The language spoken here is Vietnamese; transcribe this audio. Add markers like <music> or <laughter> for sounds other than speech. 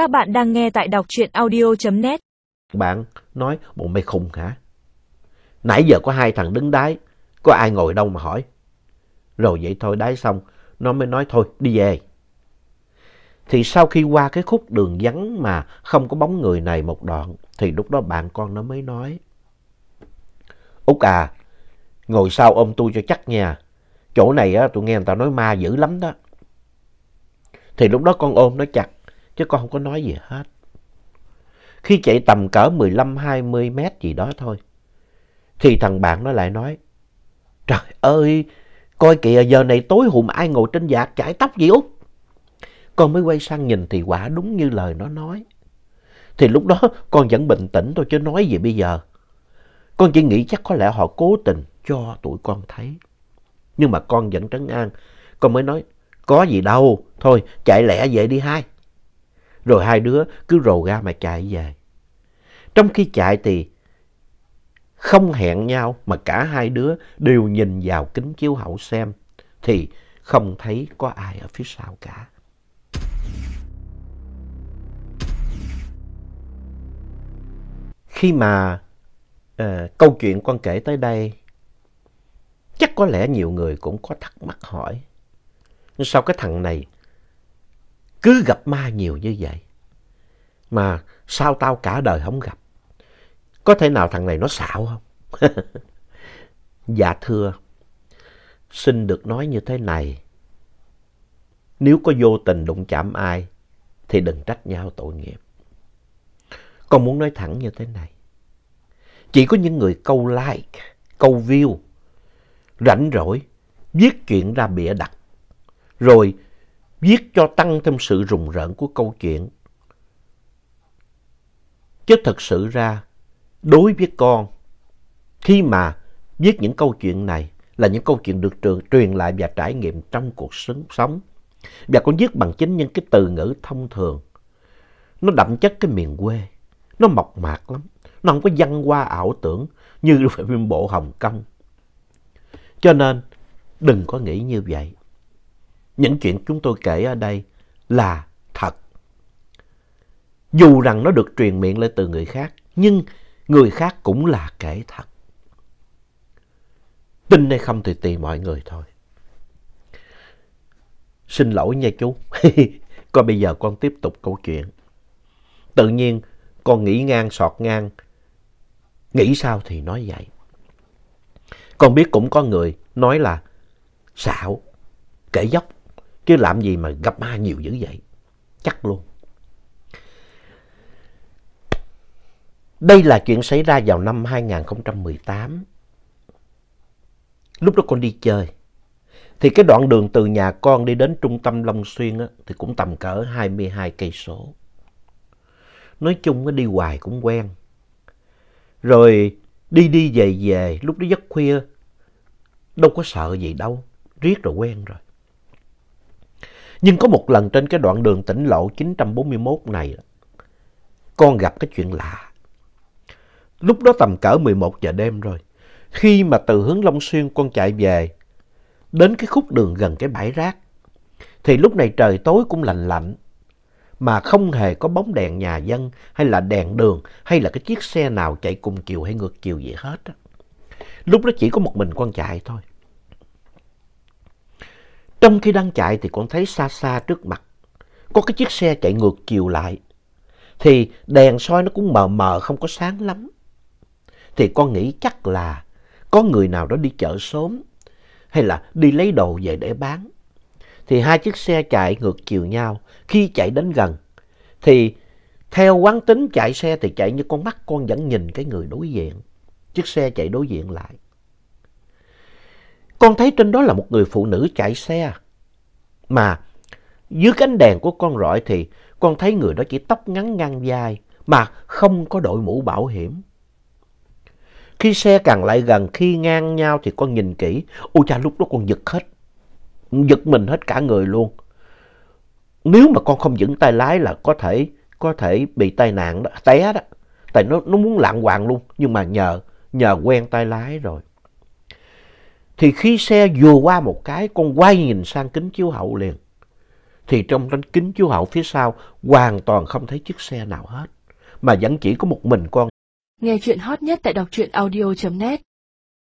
Các bạn đang nghe tại đọc truyện audio.net. Bạn nói, bọn mày khùng hả? Nãy giờ có hai thằng đứng đái, có ai ngồi đâu mà hỏi. Rồi vậy thôi đái xong, nó mới nói thôi đi về. Thì sau khi qua cái khúc đường vắng mà không có bóng người này một đoạn, thì lúc đó bạn con nó mới nói. Út à, ngồi sau ôm tôi cho chắc nha. Chỗ này á, tôi nghe người ta nói ma dữ lắm đó. Thì lúc đó con ôm nó chặt, chứ con không có nói gì hết. Khi chạy tầm cỡ 15-20 mét gì đó thôi, thì thằng bạn nó lại nói, Trời ơi, coi kìa giờ này tối hùm ai ngồi trên vạt chải tóc gì Út? Con mới quay sang nhìn thì quả đúng như lời nó nói. Thì lúc đó con vẫn bình tĩnh thôi chứ nói gì bây giờ. Con chỉ nghĩ chắc có lẽ họ cố tình cho tụi con thấy. Nhưng mà con vẫn trấn an. Con mới nói, có gì đâu, thôi chạy lẹ về đi hai. Rồi hai đứa cứ rồ ga mà chạy về. Trong khi chạy thì không hẹn nhau mà cả hai đứa đều nhìn vào kính chiếu hậu xem. Thì không thấy có ai ở phía sau cả. Khi mà uh, câu chuyện con kể tới đây, chắc có lẽ nhiều người cũng có thắc mắc hỏi. Sao cái thằng này cứ gặp ma nhiều như vậy? Mà sao tao cả đời không gặp? Có thể nào thằng này nó xạo không? <laughs> dạ thưa, xin được nói như thế này. Nếu có vô tình đụng chạm ai, thì đừng trách nhau tội nghiệp. Con muốn nói thẳng như thế này. Chỉ có những người câu like, câu view, rảnh rỗi, viết chuyện ra bịa đặt, rồi viết cho tăng thêm sự rùng rợn của câu chuyện. Chứ thật sự ra, đối với con, khi mà viết những câu chuyện này là những câu chuyện được trường, truyền lại và trải nghiệm trong cuộc sống, và con viết bằng chính những cái từ ngữ thông thường. Nó đậm chất cái miền quê, nó mộc mạc lắm, nó không có văn hoa ảo tưởng như phim <laughs> bộ Hồng Kông. Cho nên đừng có nghĩ như vậy. Những chuyện chúng tôi kể ở đây là thật. Dù rằng nó được truyền miệng lại từ người khác, nhưng người khác cũng là kể thật. Tin hay không thì tùy mọi người thôi. Xin lỗi nha chú. <laughs> Còn bây giờ con tiếp tục câu chuyện. Tự nhiên con nghĩ ngang sọt ngang. Nghĩ sao thì nói vậy. Con biết cũng có người nói là xạo, kể dốc. Chứ làm gì mà gặp ma nhiều dữ vậy. Chắc luôn. Đây là chuyện xảy ra vào năm 2018. Lúc đó con đi chơi. Thì cái đoạn đường từ nhà con đi đến trung tâm Long Xuyên á, thì cũng tầm cỡ 22 cây số. Nói chung á, đi hoài cũng quen. Rồi đi đi về về, lúc đó giấc khuya, đâu có sợ gì đâu, riết rồi quen rồi. Nhưng có một lần trên cái đoạn đường tỉnh lộ 941 này, con gặp cái chuyện lạ. Lúc đó tầm cỡ 11 giờ đêm rồi. Khi mà từ hướng Long Xuyên con chạy về, đến cái khúc đường gần cái bãi rác, thì lúc này trời tối cũng lạnh lạnh, mà không hề có bóng đèn nhà dân hay là đèn đường hay là cái chiếc xe nào chạy cùng chiều hay ngược chiều gì hết. Lúc đó chỉ có một mình con chạy thôi. Trong khi đang chạy thì con thấy xa xa trước mặt, có cái chiếc xe chạy ngược chiều lại. Thì đèn soi nó cũng mờ mờ, không có sáng lắm. Thì con nghĩ chắc là có người nào đó đi chợ sớm, hay là đi lấy đồ về để bán. Thì hai chiếc xe chạy ngược chiều nhau. Khi chạy đến gần, thì theo quán tính chạy xe thì chạy như con mắt, con vẫn nhìn cái người đối diện. Chiếc xe chạy đối diện lại. Con thấy trên đó là một người phụ nữ chạy xe. Mà dưới cánh đèn của con rọi thì con thấy người đó chỉ tóc ngắn ngang vai mà không có đội mũ bảo hiểm. Khi xe càng lại gần, khi ngang nhau thì con nhìn kỹ. Ôi cha lúc đó con giật hết. Giật mình hết cả người luôn. Nếu mà con không vững tay lái là có thể có thể bị tai nạn đó, té đó. Tại nó, nó muốn lạng hoàng luôn. Nhưng mà nhờ, nhờ quen tay lái rồi. Thì khi xe vừa qua một cái, con quay nhìn sang kính chiếu hậu liền. thì trong đánh kính chiếu hậu phía sau hoàn toàn không thấy chiếc xe nào hết, mà vẫn chỉ có một mình con. Nghe chuyện hot nhất tại đọc truyện audio.net